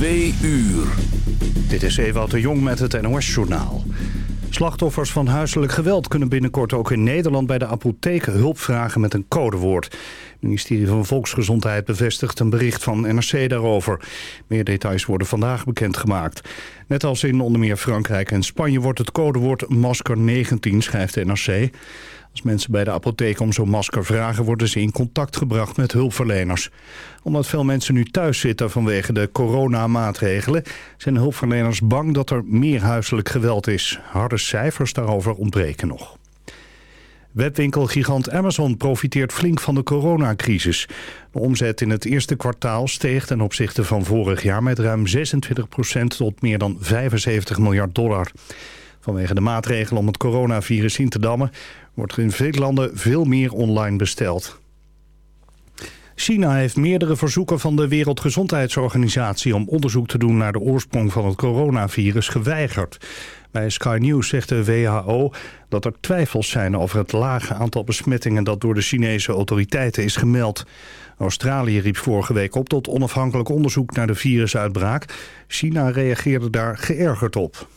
Twee uur. Dit is Ewout de Jong met het NOS-journaal. Slachtoffers van huiselijk geweld kunnen binnenkort ook in Nederland bij de apotheek hulp vragen met een codewoord. Het ministerie van Volksgezondheid bevestigt een bericht van NRC daarover. Meer details worden vandaag bekendgemaakt. Net als in onder meer Frankrijk en Spanje wordt het codewoord masker 19, schrijft NRC. Als mensen bij de apotheek om zo'n masker vragen... worden ze in contact gebracht met hulpverleners. Omdat veel mensen nu thuis zitten vanwege de coronamaatregelen... zijn hulpverleners bang dat er meer huiselijk geweld is. Harde cijfers daarover ontbreken nog. Webwinkelgigant Amazon profiteert flink van de coronacrisis. De omzet in het eerste kwartaal steeg ten opzichte van vorig jaar... met ruim 26% tot meer dan 75 miljard dollar. Vanwege de maatregelen om het coronavirus in te dammen... wordt in veel landen veel meer online besteld. China heeft meerdere verzoeken van de Wereldgezondheidsorganisatie... om onderzoek te doen naar de oorsprong van het coronavirus geweigerd. Bij Sky News zegt de WHO dat er twijfels zijn over het lage aantal besmettingen... dat door de Chinese autoriteiten is gemeld. Australië riep vorige week op tot onafhankelijk onderzoek naar de virusuitbraak. China reageerde daar geërgerd op.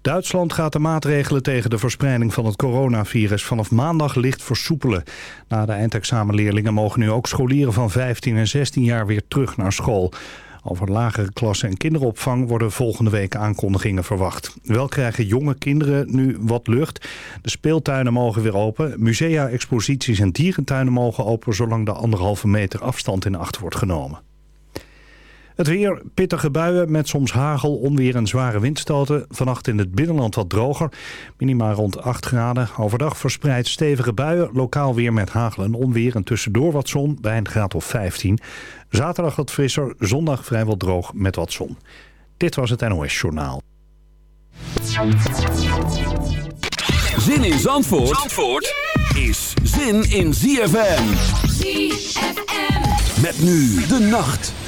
Duitsland gaat de maatregelen tegen de verspreiding van het coronavirus vanaf maandag licht versoepelen. Na de eindexamenleerlingen mogen nu ook scholieren van 15 en 16 jaar weer terug naar school. Over lagere klassen en kinderopvang worden volgende week aankondigingen verwacht. Wel krijgen jonge kinderen nu wat lucht. De speeltuinen mogen weer open. Musea, exposities en dierentuinen mogen open... zolang de anderhalve meter afstand in acht wordt genomen. Het weer, pittige buien met soms hagel, onweer en zware windstoten. Vannacht in het binnenland wat droger. Minima rond 8 graden. Overdag verspreid stevige buien. Lokaal weer met hagel en onweer. En tussendoor wat zon bij een graad of 15. Zaterdag wat frisser. Zondag vrijwel droog met wat zon. Dit was het NOS Journaal. Zin in Zandvoort, Zandvoort is zin in ZFM. ZFM. Met nu de nacht.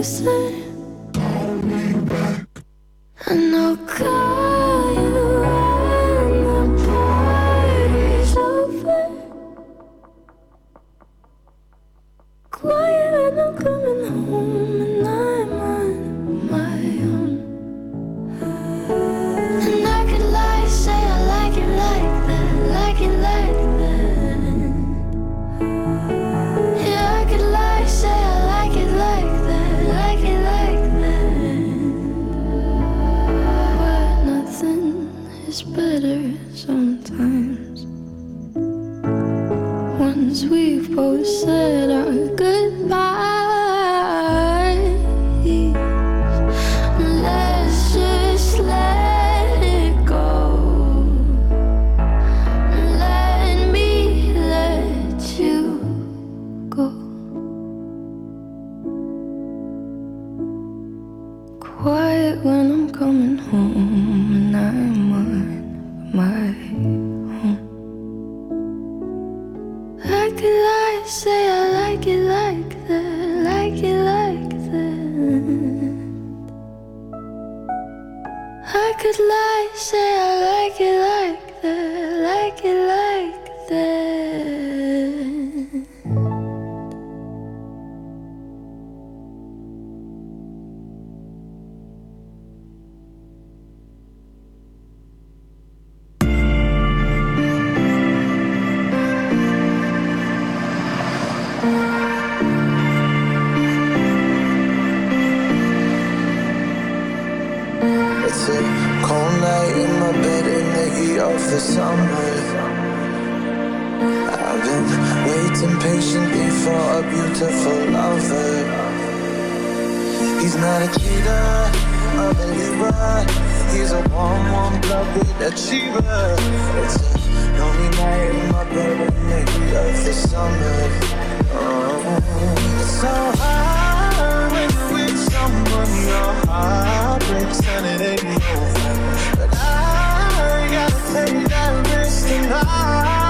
closer. Call me back. I. It's a Cold night in my bed in the heat of the summer. I've been waiting patiently for a beautiful lover. He's not a cheater, a believer. He's a warm, warm blooded achiever. It's a lonely night in my bed in the heat of the summer. Oh, it's so high someone your heart breaks and it ain't over. But I gotta take that risk tonight.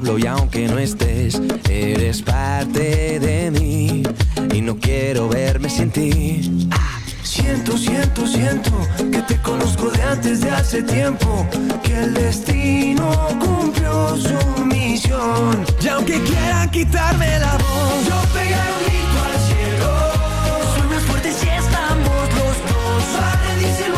y aunque no estés, eres parte de mí y no quiero verme sin ti. Siento, siento, siento que te conozco de antes de hace tiempo, que el destino cumplió su misión. Y aunque quieran quitarme la voz, yo pegaré un grito al cielo. Soy más fuerte si estamos los dos. Padre,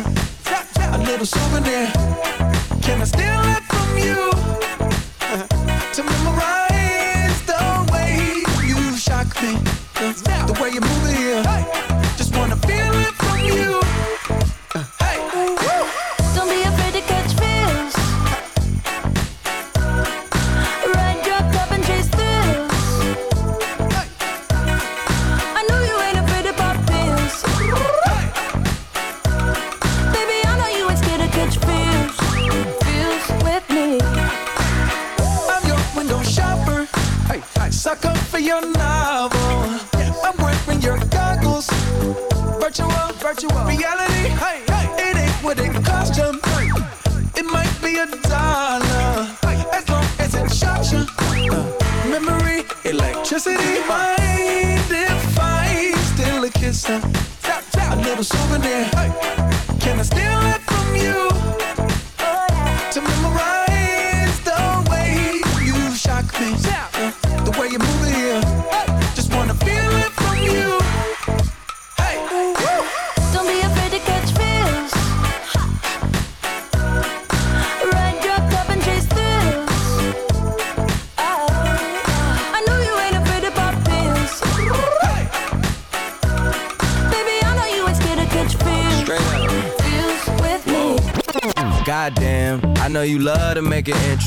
A? Little souvenir. Can I steal it from you? Uh-huh. to memorize the way you shock me, the, the way you move.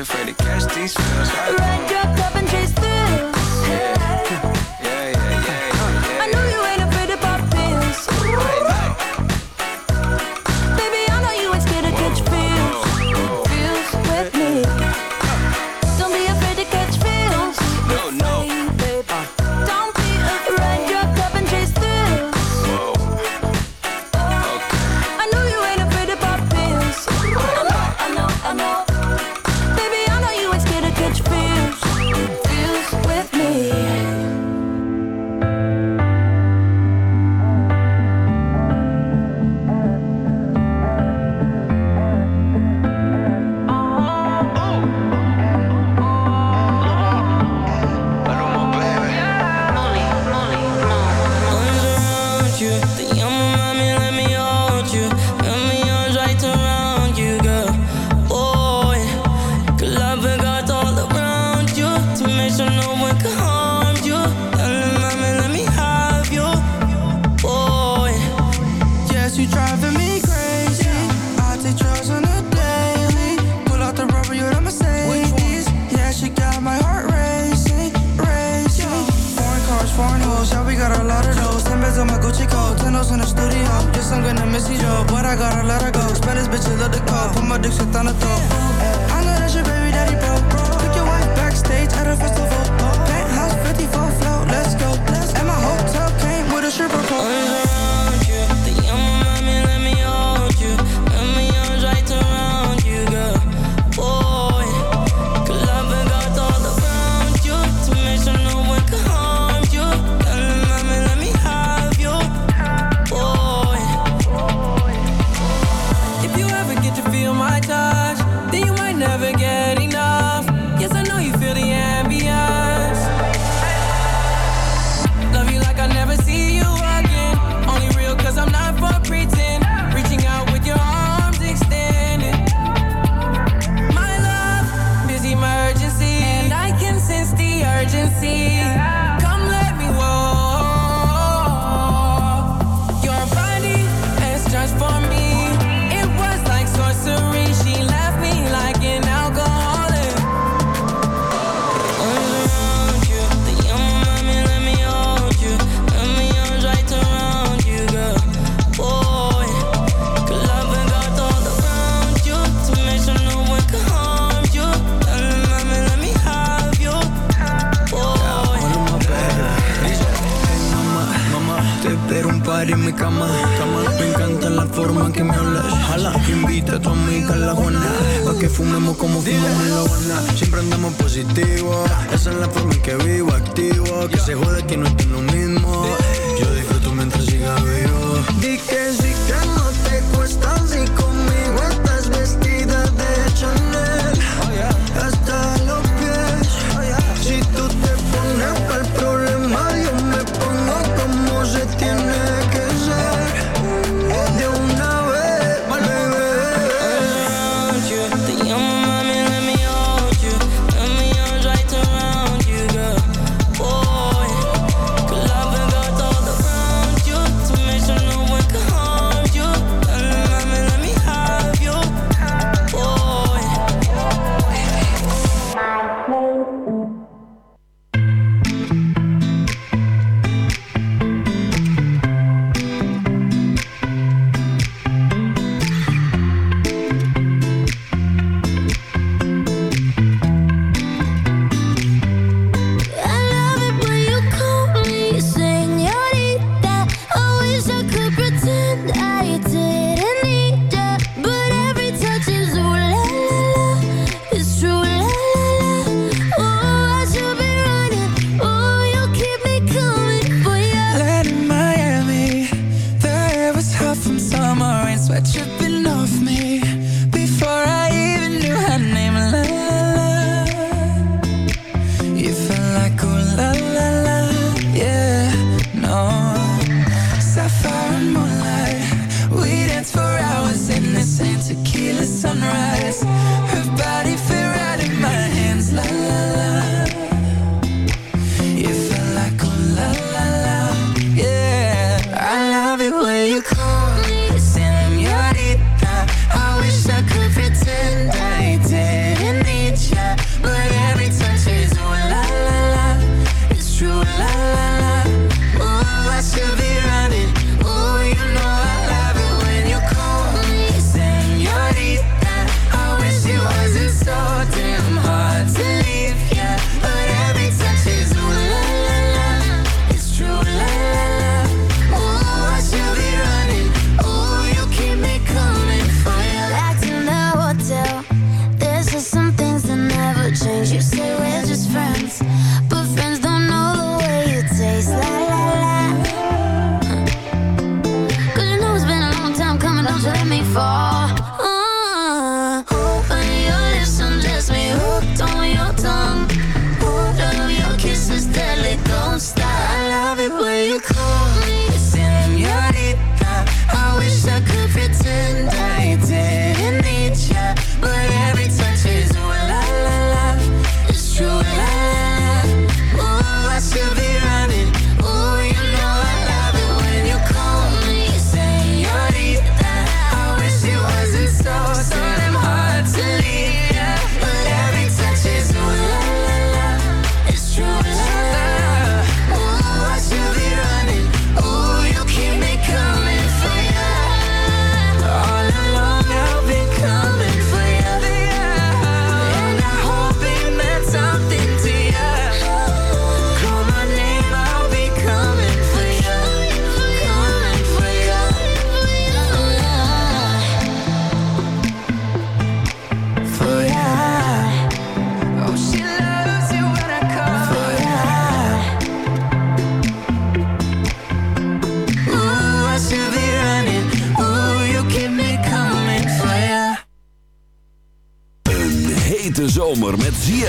afraid to catch these feels. Right? your cup and chase through.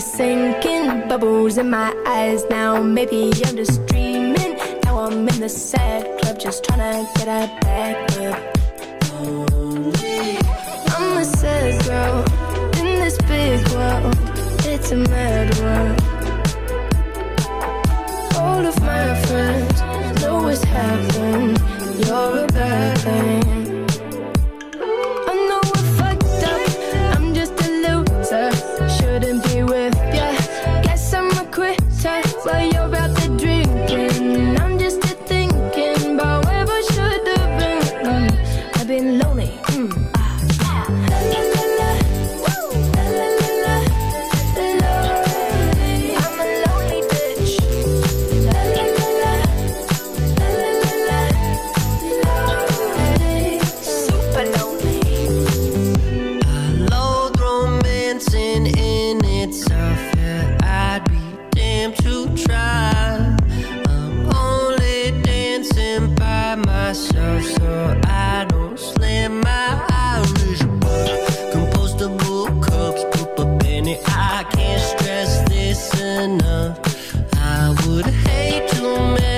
sinking, bubbles in my eyes now. Maybe